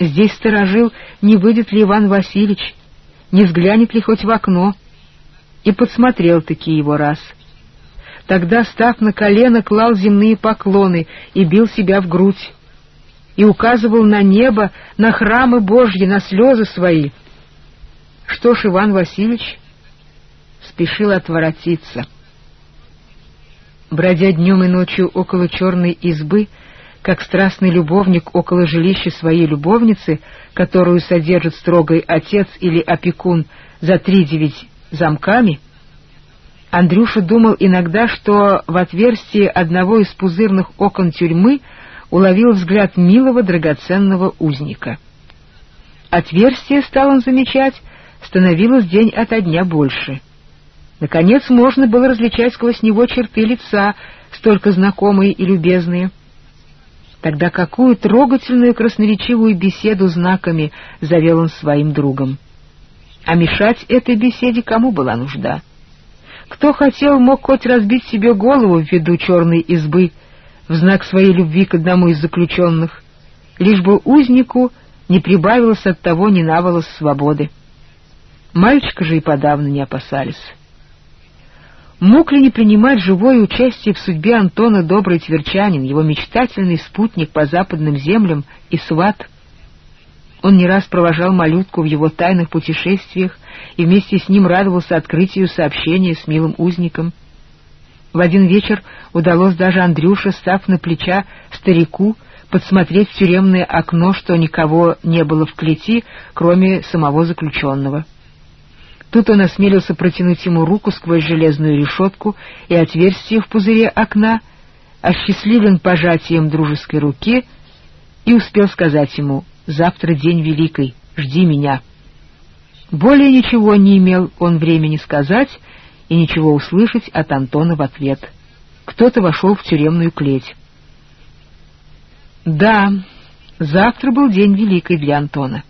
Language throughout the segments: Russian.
Здесь сторожил, не выйдет ли Иван Васильевич, не взглянет ли хоть в окно. И подсмотрел-таки его раз. Тогда, став на колено, клал земные поклоны и бил себя в грудь. И указывал на небо, на храмы Божьи, на слезы свои. Что ж, Иван Васильевич спешил отворотиться. Бродя днем и ночью около черной избы, как страстный любовник около жилища своей любовницы, которую содержит строгой отец или опекун за три девять замками, Андрюша думал иногда, что в отверстии одного из пузырных окон тюрьмы уловил взгляд милого драгоценного узника. Отверстие, стал он замечать, становилось день ото дня больше. Наконец можно было различать сквозь него черты лица, столько знакомые и любезные — Тогда какую трогательную красноречивую беседу знаками завел он своим другом. А мешать этой беседе кому была нужда? Кто хотел, мог хоть разбить себе голову в виду черной избы в знак своей любви к одному из заключенных, лишь бы узнику не прибавилось от того ни наволос свободы. Мальчика же и подавно не опасались. Мог ли не принимать живое участие в судьбе Антона добрый тверчанин, его мечтательный спутник по западным землям и сват? Он не раз провожал малютку в его тайных путешествиях и вместе с ним радовался открытию сообщения с милым узником. В один вечер удалось даже Андрюше, став на плеча старику, подсмотреть в тюремное окно, что никого не было в клети, кроме самого заключенного. Тут он осмелился протянуть ему руку сквозь железную решетку и отверстие в пузыре окна, осчастливлен пожатием дружеской руки, и успел сказать ему «Завтра день великий, жди меня». Более ничего не имел он времени сказать и ничего услышать от Антона в ответ. Кто-то вошел в тюремную клеть. Да, завтра был день великий для Антона.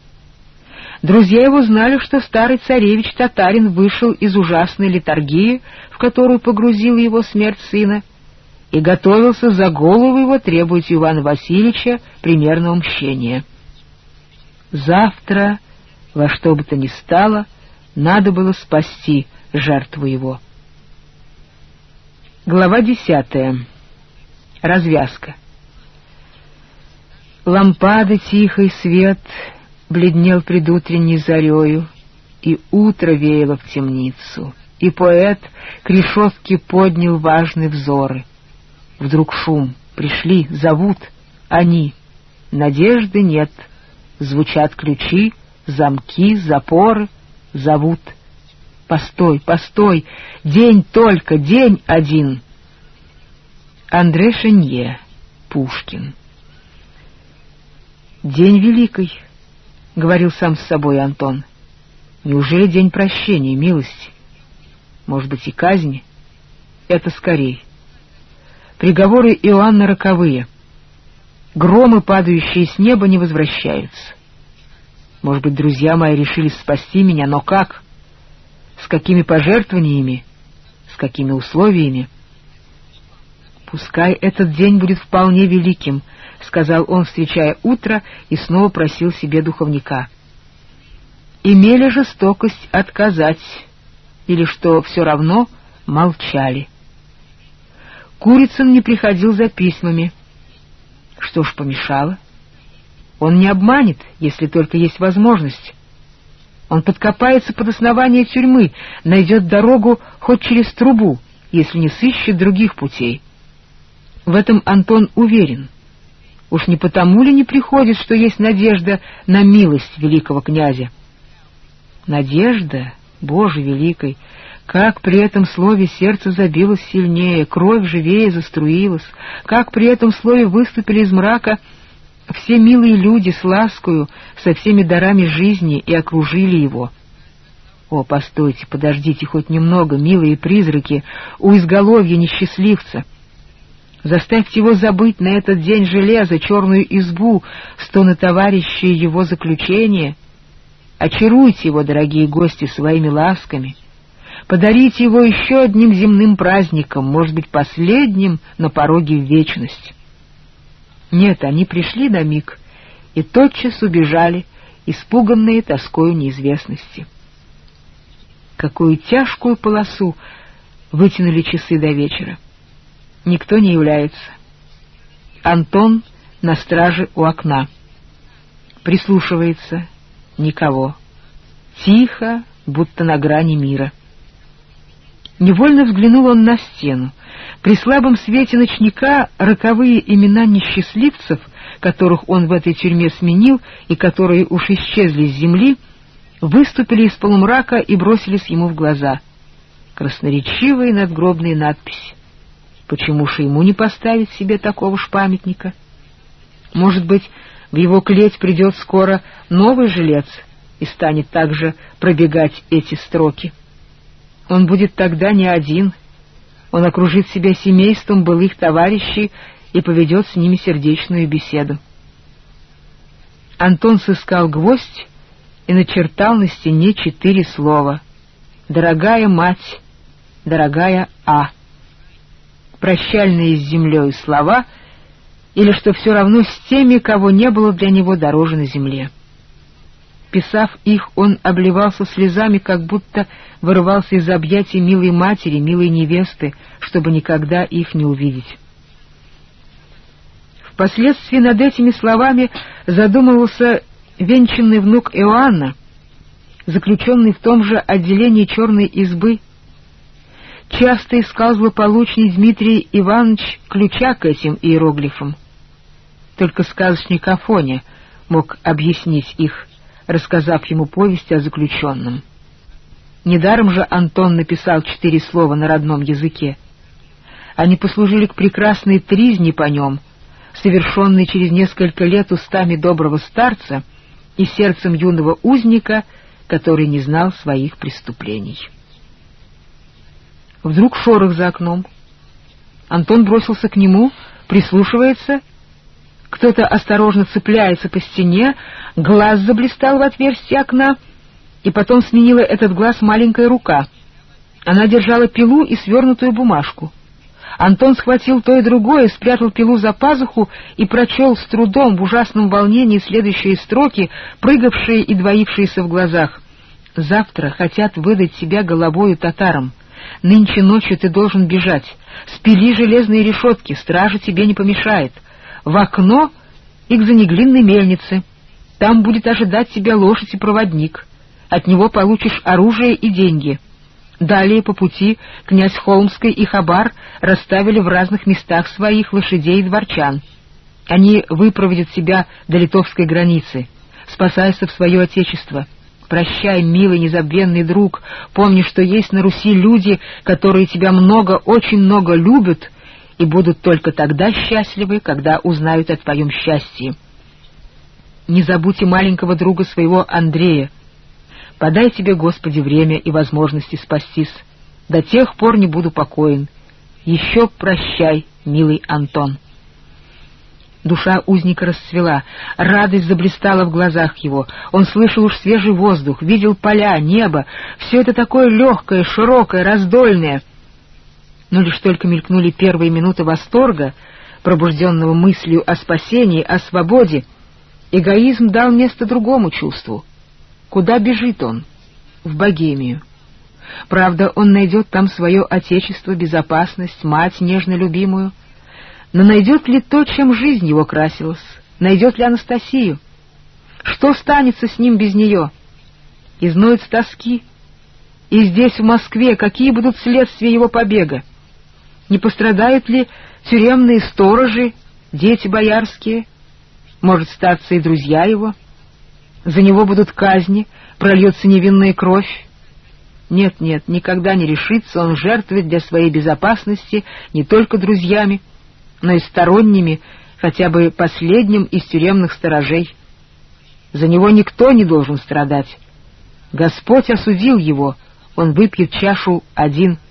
Друзья его знали, что старый царевич-татарин вышел из ужасной литургии, в которую погрузил его смерть сына, и готовился за голову его требовать Ивана Васильевича примерного мщения. Завтра, во что бы то ни стало, надо было спасти жертву его. Глава десятая. Развязка. Лампады, тихий свет — бледнел предутренней зарею, и утро веяло в темницу, и поэт к решетке поднял важные взоры. Вдруг шум, пришли, зовут, они. Надежды нет, звучат ключи, замки, запоры, зовут. Постой, постой, день только, день один. Андре Шенье, Пушкин. День великий, — говорил сам с собой Антон. «Неужели день прощения, милости? Может быть, и казни? Это скорей. Приговоры Иоанна роковые. Громы, падающие с неба, не возвращаются. Может быть, друзья мои решили спасти меня, но как? С какими пожертвованиями? С какими условиями?» Пускай этот день будет вполне великим, — сказал он, встречая утро, и снова просил себе духовника. Имели жестокость отказать, или что все равно молчали. Курицын не приходил за письмами. Что ж помешало? Он не обманет, если только есть возможность. Он подкопается под основание тюрьмы, найдет дорогу хоть через трубу, если не сыщет других путей. В этом Антон уверен. Уж не потому ли не приходит, что есть надежда на милость великого князя? Надежда, Боже великой, как при этом слове сердце забилось сильнее, кровь живее заструилась, как при этом слове выступили из мрака все милые люди с ласкою, со всеми дарами жизни и окружили его. О, постойте, подождите хоть немного, милые призраки, у изголовья несчастливца — Заставьте его забыть на этот день железа, черную избу, стоны товарища и его заключение. Очаруйте его, дорогие гости, своими ласками. Подарите его еще одним земным праздником, может быть, последним на пороге в вечность. Нет, они пришли на миг и тотчас убежали, испуганные тоскою неизвестности. Какую тяжкую полосу вытянули часы до вечера. Никто не является. Антон на страже у окна. Прислушивается. Никого. Тихо, будто на грани мира. Невольно взглянул он на стену. При слабом свете ночника роковые имена несчастливцев, которых он в этой тюрьме сменил и которые уж исчезли с земли, выступили из полумрака и бросились ему в глаза. Красноречивые надгробные надписи. Почему же ему не поставить себе такого ж памятника? Может быть, в его клеть придет скоро новый жилец и станет также пробегать эти строки. Он будет тогда не один, он окружит себя семейством былых товарищей и поведет с ними сердечную беседу. Антон сыскал гвоздь и начертал на стене четыре слова. «Дорогая мать, дорогая А». Прощальные с землей слова или что все равно с теми, кого не было для него дороже на земле. Писав их, он обливался слезами, как будто вырывался из объятий милой матери, милой невесты, чтобы никогда их не увидеть. Впоследствии над этими словами задумывался венчанный внук Иоанна, заключенный в том же отделении черной избы. Часто искал злополучный Дмитрий Иванович ключа к этим иероглифам. Только сказочник Афоня мог объяснить их рассказав ему повесть о заключенном. Недаром же Антон написал четыре слова на родном языке. Они послужили к прекрасной тризне по нем, совершенной через несколько лет устами доброго старца и сердцем юного узника, который не знал своих преступлений. Вдруг шорох за окном. Антон бросился к нему, прислушивается кто-то осторожно цепляется по стене, глаз заблистал в отверстие окна, и потом сменила этот глаз маленькая рука. Она держала пилу и свернутую бумажку. Антон схватил то и другое, спрятал пилу за пазуху и прочел с трудом в ужасном волнении следующие строки, прыгавшие и двоившиеся в глазах. «Завтра хотят выдать себя головою татарам. Нынче ночью ты должен бежать. Спили железные решетки, стража тебе не помешает в окно и к занеглинной мельнице. Там будет ожидать тебя лошадь и проводник. От него получишь оружие и деньги. Далее по пути князь Холмский и Хабар расставили в разных местах своих лошадей и дворчан. Они выпроводят себя до литовской границы. Спасайся в свое отечество. Прощай, милый незабвенный друг, помни, что есть на Руси люди, которые тебя много, очень много любят и будут только тогда счастливы, когда узнают о твоем счастье. Не забудьте маленького друга своего Андрея. Подай тебе, Господи, время и возможности спастись. До тех пор не буду покоен. Еще прощай, милый Антон. Душа узника расцвела, радость заблистала в глазах его. Он слышал уж свежий воздух, видел поля, небо. Все это такое легкое, широкое, раздольное — но лишь только мелькнули первые минуты восторга, пробужденного мыслью о спасении, о свободе, эгоизм дал место другому чувству. Куда бежит он? В Богемию. Правда, он найдет там свое отечество, безопасность, мать нежно любимую. Но найдет ли то, чем жизнь его красилась? Найдет ли Анастасию? Что станется с ним без нее? Изноет тоски. И здесь, в Москве, какие будут следствия его побега? Не пострадают ли тюремные сторожи, дети боярские? Может, статься и друзья его? За него будут казни, прольется невинная кровь. Нет, нет, никогда не решится он жертвовать для своей безопасности не только друзьями, но и сторонними, хотя бы последним из тюремных сторожей. За него никто не должен страдать. Господь осудил его, он выпьет чашу один —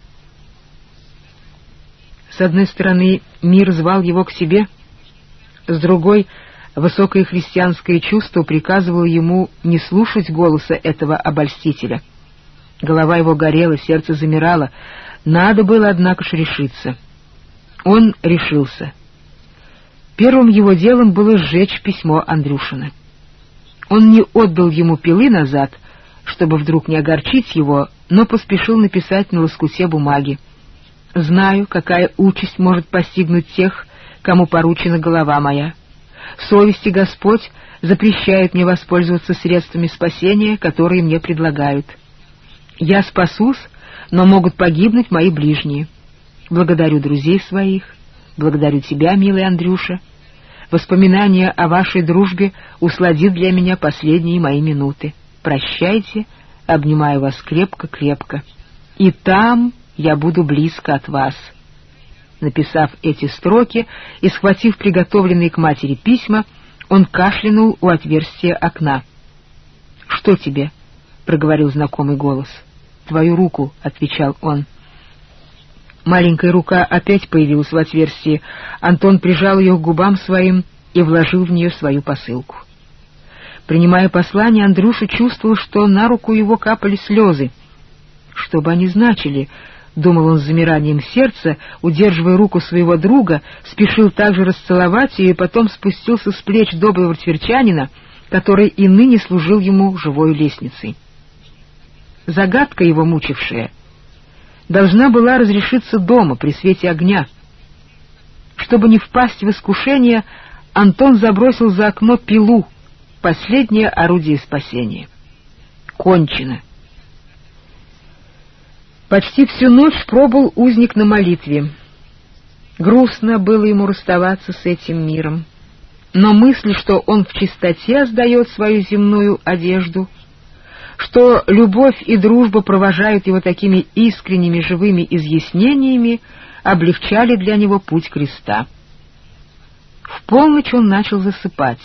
с одной стороны, мир звал его к себе, с другой — высокое христианское чувство приказывало ему не слушать голоса этого обольстителя. Голова его горела, сердце замирало. Надо было, однако решиться. Он решился. Первым его делом было сжечь письмо Андрюшина. Он не отдал ему пилы назад, чтобы вдруг не огорчить его, но поспешил написать на лоскуте бумаги. «Знаю, какая участь может постигнуть тех, кому поручена голова моя. Совести Господь запрещает мне воспользоваться средствами спасения, которые мне предлагают. Я спасусь, но могут погибнуть мои ближние. Благодарю друзей своих, благодарю тебя, милый Андрюша. Воспоминание о вашей дружбе усладит для меня последние мои минуты. Прощайте, обнимаю вас крепко-крепко. И там я буду близко от вас». Написав эти строки и схватив приготовленные к матери письма, он кашлянул у отверстия окна. «Что тебе?» — проговорил знакомый голос. «Твою руку», — отвечал он. Маленькая рука опять появилась в отверстии. Антон прижал ее к губам своим и вложил в нее свою посылку. Принимая послание, Андрюша чувствовал, что на руку его капали слезы. Что бы они значили, — думал он с замиранием сердца, удерживая руку своего друга, спешил также расцеловать ее и потом спустился с плеч доброго тверчанина, который и ныне служил ему живой лестницей. Загадка его мучившая должна была разрешиться дома при свете огня. Чтобы не впасть в искушение, Антон забросил за окно пилу, последнее орудие спасения. Кончено. Почти всю ночь пробыл узник на молитве. Грустно было ему расставаться с этим миром. Но мысль, что он в чистоте сдает свою земную одежду, что любовь и дружба провожают его такими искренними живыми изъяснениями, облегчали для него путь креста. В полночь он начал засыпать.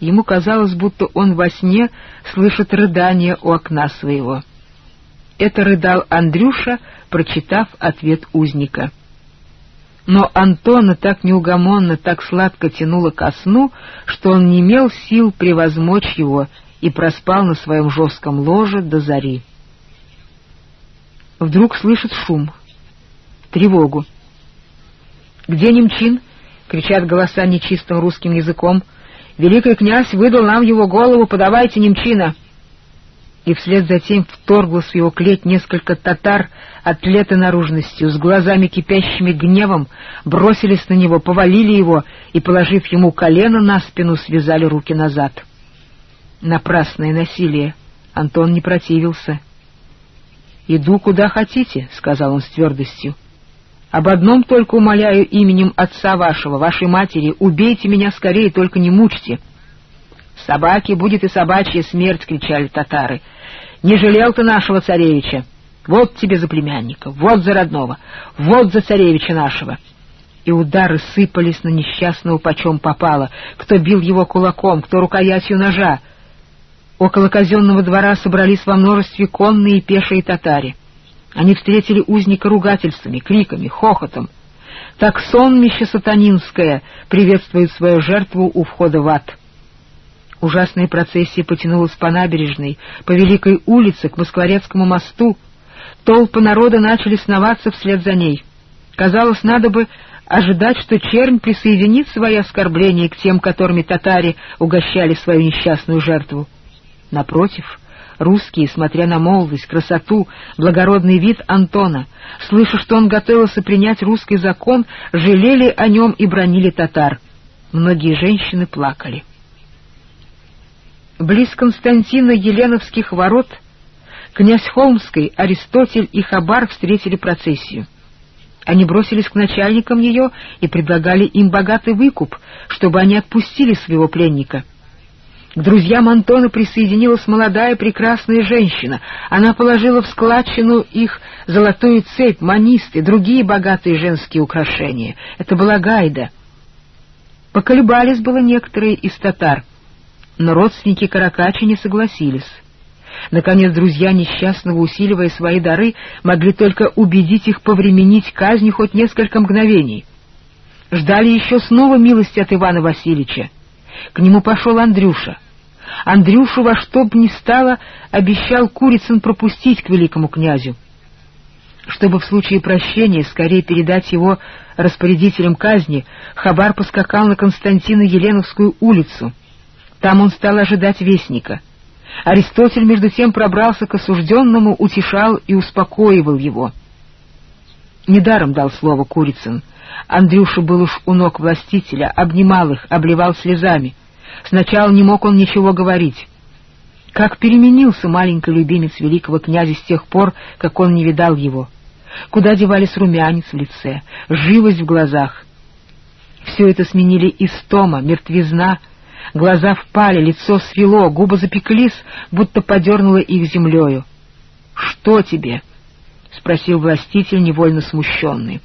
Ему казалось, будто он во сне слышит рыдание у окна своего — это рыдал Андрюша, прочитав ответ узника. Но Антона так неугомонно, так сладко тянуло ко сну, что он не имел сил превозмочь его и проспал на своем жестком ложе до зари. Вдруг слышит шум, тревогу. «Где Немчин?» — кричат голоса нечистым русским языком. «Великий князь выдал нам его голову, подавайте Немчина!» и вслед за тем вторглось в его клеть несколько татар атлеты наружностью, с глазами кипящими гневом, бросились на него, повалили его и, положив ему колено на спину, связали руки назад. Напрасное насилие. Антон не противился. «Иду, куда хотите», — сказал он с твердостью. «Об одном только умоляю именем отца вашего, вашей матери, убейте меня скорее, только не мучьте». «Собаки будет и собачья смерть!» — кричали татары. «Не жалел ты нашего царевича! Вот тебе за племянника, вот за родного, вот за царевича нашего!» И удары сыпались на несчастного почем попало, кто бил его кулаком, кто рукоятью ножа. Около казенного двора собрались во множестве конные и пешие татари. Они встретили узника ругательствами, криками, хохотом. Так сонмище сатанинское приветствует свою жертву у входа в ад. Ужасная процессия потянулась по набережной, по Великой улице, к Москворецкому мосту. Толпы народа начали сноваться вслед за ней. Казалось, надо бы ожидать, что чернь присоединит свои оскорбления к тем, которыми татари угощали свою несчастную жертву. Напротив, русские, смотря на молодость, красоту, благородный вид Антона, слыша, что он готовился принять русский закон, жалели о нем и бронили татар. Многие женщины плакали. Близ Константина Еленовских ворот князь Холмский, Аристотель и Хабар встретили процессию. Они бросились к начальникам ее и предлагали им богатый выкуп, чтобы они отпустили своего пленника. К друзьям Антона присоединилась молодая прекрасная женщина. Она положила в складчину их золотую цепь, манисты, другие богатые женские украшения. Это была Гайда. Поколебались было некоторые из татар — но родственники Каракачи не согласились. Наконец, друзья несчастного, усиливая свои дары, могли только убедить их повременить казни хоть несколько мгновений. Ждали еще снова милости от Ивана Васильевича. К нему пошел Андрюша. Андрюшу во что б ни стало обещал Курицын пропустить к великому князю. Чтобы в случае прощения скорее передать его распорядителям казни, Хабар поскакал на Константина Еленовскую улицу. Там он стал ожидать вестника. Аристотель, между тем, пробрался к осужденному, утешал и успокоивал его. Недаром дал слово Курицын. Андрюша был уж у ног властителя, обнимал их, обливал слезами. Сначала не мог он ничего говорить. Как переменился маленький любимец великого князя с тех пор, как он не видал его. Куда девались румянец в лице, живость в глазах. Все это сменили истома, мертвизна, глаза впали, лицо свело, губы запеклись, будто подернуло их землею. «Что тебе?» — спросил властитель, невольно смущенный.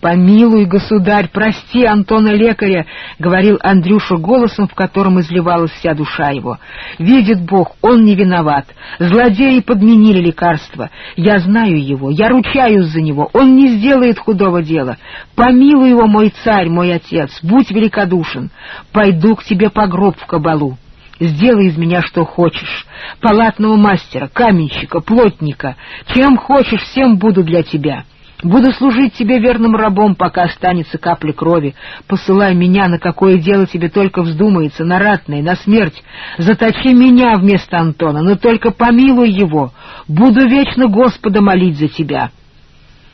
«Помилуй, государь, прости Антона Лекаря», — говорил Андрюша голосом, в котором изливалась вся душа его. «Видит Бог, он не виноват. Злодеи подменили лекарство. Я знаю его, я ручаюсь за него. Он не сделает худого дела. Помилуй его, мой царь, мой отец, будь великодушен. Пойду к тебе по гроб в кабалу. Сделай из меня что хочешь. Палатного мастера, каменщика, плотника. Чем хочешь, всем буду для тебя». Буду служить тебе верным рабом, пока останется капля крови. Посылай меня, на какое дело тебе только вздумается, на ратное, на смерть. Заточи меня вместо Антона, но только помилуй его. Буду вечно Господа молить за тебя».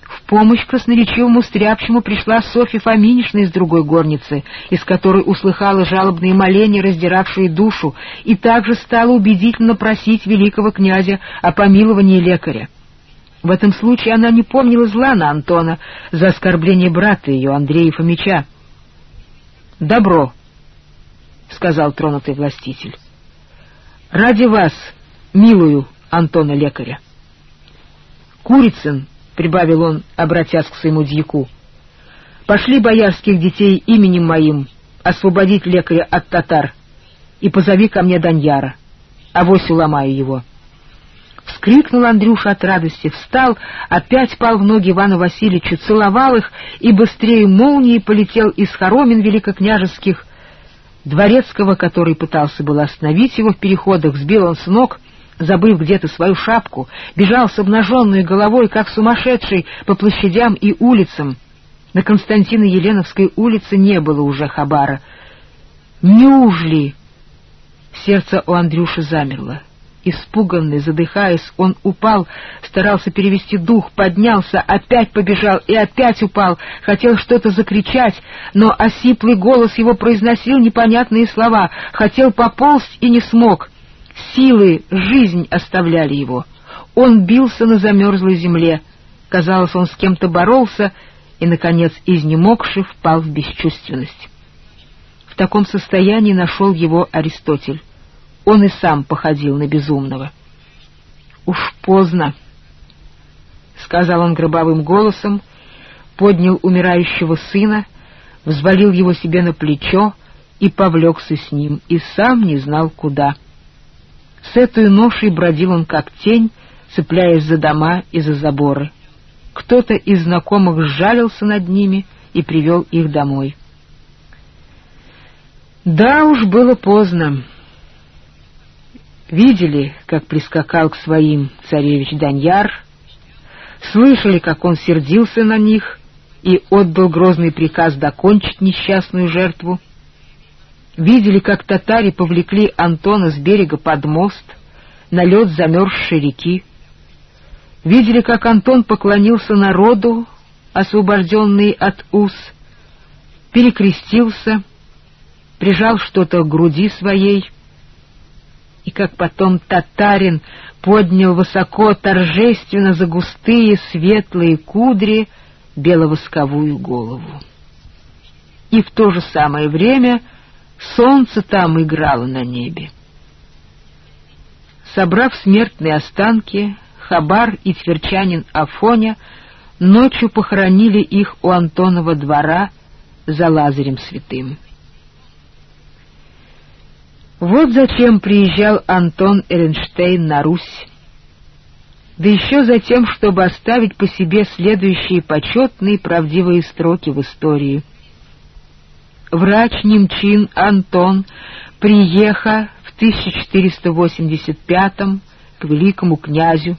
В помощь красноречивому стряпчему пришла Софья Фоминишна из другой горницы, из которой услыхала жалобные моления, раздиравшие душу, и также стала убедительно просить великого князя о помиловании лекаря. В этом случае она не помнила зла на Антона за оскорбление брата ее, Андрея Фомича. «Добро», — сказал тронутый властитель. «Ради вас, милую Антона лекаря». «Курицын», — прибавил он, обратясь к своему дьяку, — «пошли боярских детей именем моим освободить лекаря от татар и позови ко мне Даньяра, авось уломаю его». Вскрикнул Андрюша от радости, встал, опять пал в ноги Ивану Васильевичу, целовал их и быстрее молнии полетел из хоромин великокняжеских. Дворецкого, который пытался было остановить его в переходах, сбил он с ног, забыв где-то свою шапку, бежал с обнаженной головой, как сумасшедший, по площадям и улицам. На Константина Еленовской улице не было уже хабара. «Неужели?» Сердце у Андрюши замерло. Испуганный, задыхаясь, он упал, старался перевести дух, поднялся, опять побежал и опять упал, хотел что-то закричать, но осиплый голос его произносил непонятные слова, хотел поползть и не смог. Силы, жизнь оставляли его. Он бился на замерзлой земле. Казалось, он с кем-то боролся и, наконец, изнемогший, впал в бесчувственность. В таком состоянии нашел его Аристотель. Он и сам походил на безумного. «Уж поздно», — сказал он гробовым голосом, поднял умирающего сына, взвалил его себе на плечо и повлекся с ним, и сам не знал куда. С этой ношей бродил он как тень, цепляясь за дома и за заборы. Кто-то из знакомых сжалился над ними и привел их домой. Да уж было поздно. Видели, как прискакал к своим царевич Даньяр, слышали, как он сердился на них и отдал грозный приказ докончить несчастную жертву, видели, как татари повлекли Антона с берега под мост на лед замерзшей реки, видели, как Антон поклонился народу, освобожденный от уз, перекрестился, прижал что-то к груди своей — и как потом татарин поднял высоко торжественно за густые светлые кудри беловосковую голову. И в то же самое время солнце там играло на небе. Собрав смертные останки, Хабар и тверчанин Афоня ночью похоронили их у Антонова двора за Лазарем Святым. Вот зачем приезжал Антон Эренштейн на Русь. Да еще за тем, чтобы оставить по себе следующие почетные правдивые строки в истории. Врач Немчин Антон приеха в 1485 к великому князю,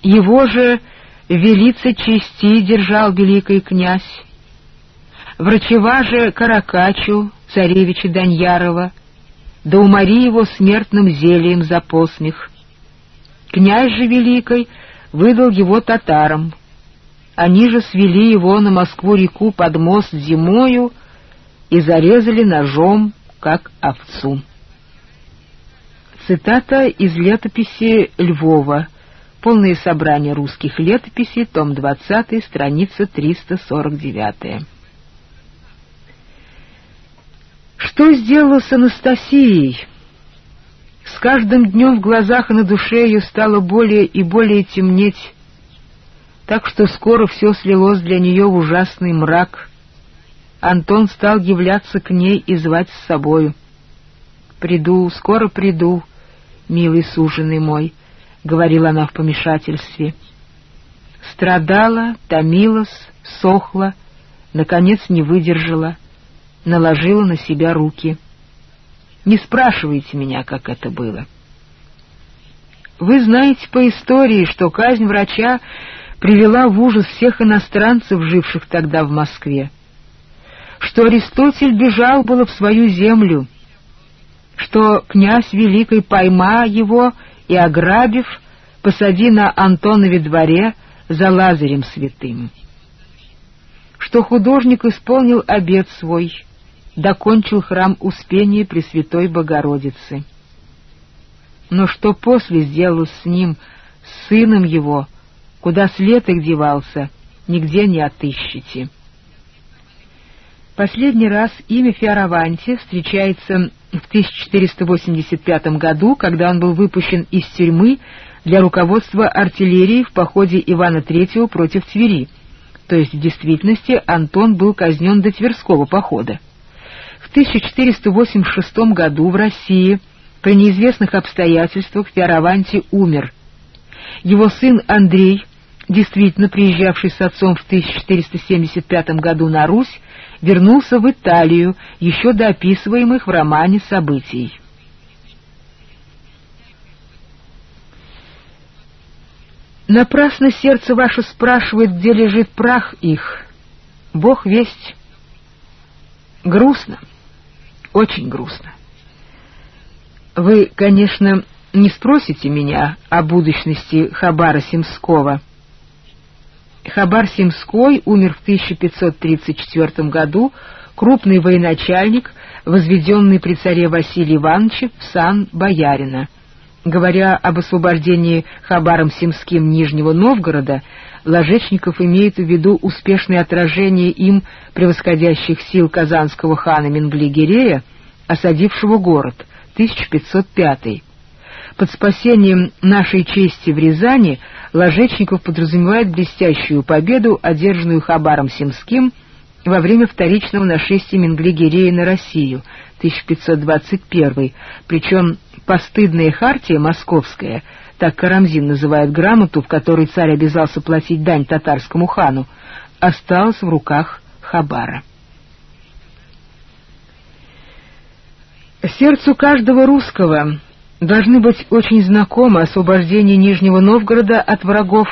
Его же велица чести держал великий князь. Врачева же Каракачу, царевича Даньярова, да умори его смертным зельем за посмех. Князь же великий выдал его татарам. Они же свели его на Москву-реку под мост зимою и зарезали ножом, как овцу. Цитата из летописи Львова. Полное собрание русских летописей, том 20, страница 349. Что сделала с Анастасией? С каждым днем в глазах и на душе ее стало более и более темнеть, так что скоро все слилось для нее в ужасный мрак. Антон стал являться к ней и звать с собою. «Приду, скоро приду, милый суженый мой», — говорила она в помешательстве. Страдала, томилась, сохла, наконец не выдержала, наложила на себя руки — не спрашивайте меня, как это было. Вы знаете по истории, что казнь врача привела в ужас всех иностранцев, живших тогда в Москве, что Аристотель бежал было в свою землю, что князь Великий, пойма его и, ограбив, посади на Антонове дворе за Лазарем святым, что художник исполнил обет свой — докончил храм Успения Пресвятой Богородицы. Но что после сделалось с ним, с сыном его, куда след их девался, нигде не отыщете. Последний раз имя Фиараванти встречается в 1485 году, когда он был выпущен из тюрьмы для руководства артиллерией в походе Ивана III против Твери, то есть в действительности Антон был казнен до Тверского похода. В 1486 году в России при неизвестных обстоятельствах Фиараванти умер. Его сын Андрей, действительно приезжавший с отцом в 1475 году на Русь, вернулся в Италию еще до описываемых в романе событий. Напрасно сердце ваше спрашивает, где лежит прах их. Бог весть. Грустно очень грустно. Вы, конечно, не спросите меня о будущности Хабара Симского. Хабар Симской умер в 1534 году, крупный военачальник, возведенный при царе Василии Ивановиче в сан боярина. Говоря об освобождении Хабаром Симским Нижнего Новгорода, Ложечников имеет в виду успешное отражение им превосходящих сил казанского хана Менглигерея, осадившего город, 1505 Под спасением нашей чести в Рязани Ложечников подразумевает блестящую победу, одержанную Хабаром Симским во время вторичного нашествия Менглигерея на Россию, 1521 причем постыдная хартия московская — так Карамзин называет грамоту, в которой царь обязался платить дань татарскому хану, осталась в руках Хабара. Сердцу каждого русского должны быть очень знакомы освобождение Нижнего Новгорода от врагов,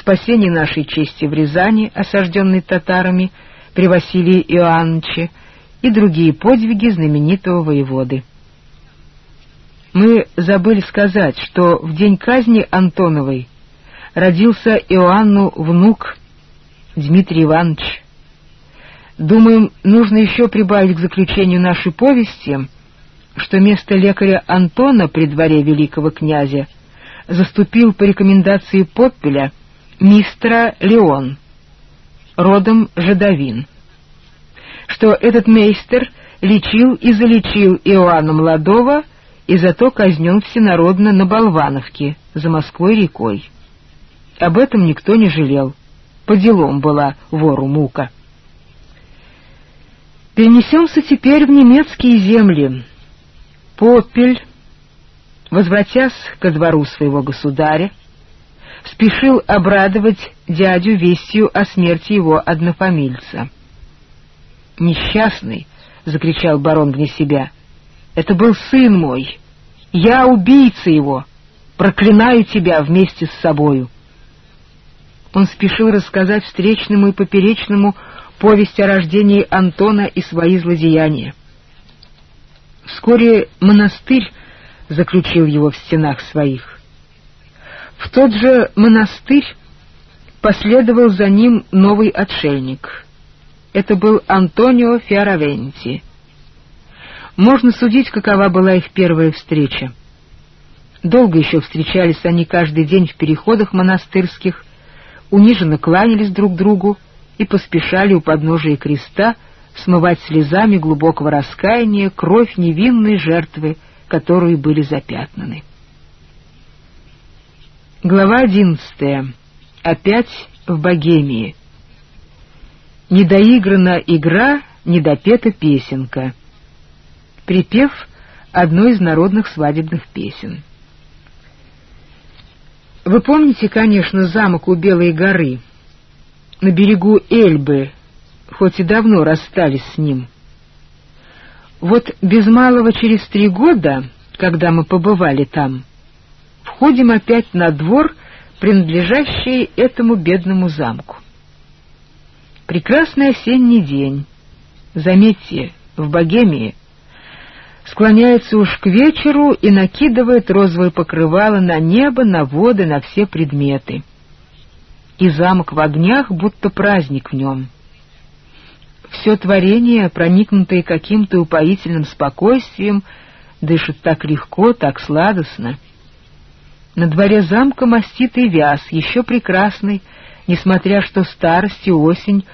спасение нашей чести в Рязани, осажденной татарами при Василии Иоанновиче, и другие подвиги знаменитого воеводы. Мы забыли сказать, что в день казни Антоновой родился Иоанну внук Дмитрий Иванович. Думаем, нужно еще прибавить к заключению нашей повести, что место лекаря Антона при дворе великого князя заступил по рекомендации Поппеля мистера Леон, родом Жадовин, что этот мейстер лечил и залечил Иоанна Молодого и зато казнен всенародно на Болвановке, за Москвой-рекой. Об этом никто не жалел. По делам была вору мука. Перенесемся теперь в немецкие земли. Попель, возвратясь ко двору своего государя, спешил обрадовать дядю вестью о смерти его однофамильца. «Несчастный!» — закричал барон вне себя. Это был сын мой. Я убийца его. Проклинаю тебя вместе с собою!» Он спешил рассказать встречному и поперечному повесть о рождении Антона и свои злодеяния. Вскоре монастырь заключил его в стенах своих. В тот же монастырь последовал за ним новый отшельник. Это был Антонио Фиаравенти. Можно судить, какова была их первая встреча. Долго еще встречались они каждый день в переходах монастырских, униженно кланялись друг другу и поспешали у подножия креста смывать слезами глубокого раскаяния кровь невинной жертвы, которую были запятнаны. Глава одиннадцатая. Опять в Богемии. Недоиграна игра, недопета песенка. Припев одной из народных свадебных песен. Вы помните, конечно, замок у Белой горы, на берегу Эльбы, хоть и давно расстались с ним. Вот без малого через три года, когда мы побывали там, входим опять на двор, принадлежащий этому бедному замку. Прекрасный осенний день. Заметьте, в Богемии склоняется уж к вечеру и накидывает розовое покрывало на небо, на воды, на все предметы. И замок в огнях, будто праздник в нем. Все творение, проникнутое каким-то упоительным спокойствием, дышит так легко, так сладостно. На дворе замка маститый вяз, еще прекрасный, несмотря что старость и осень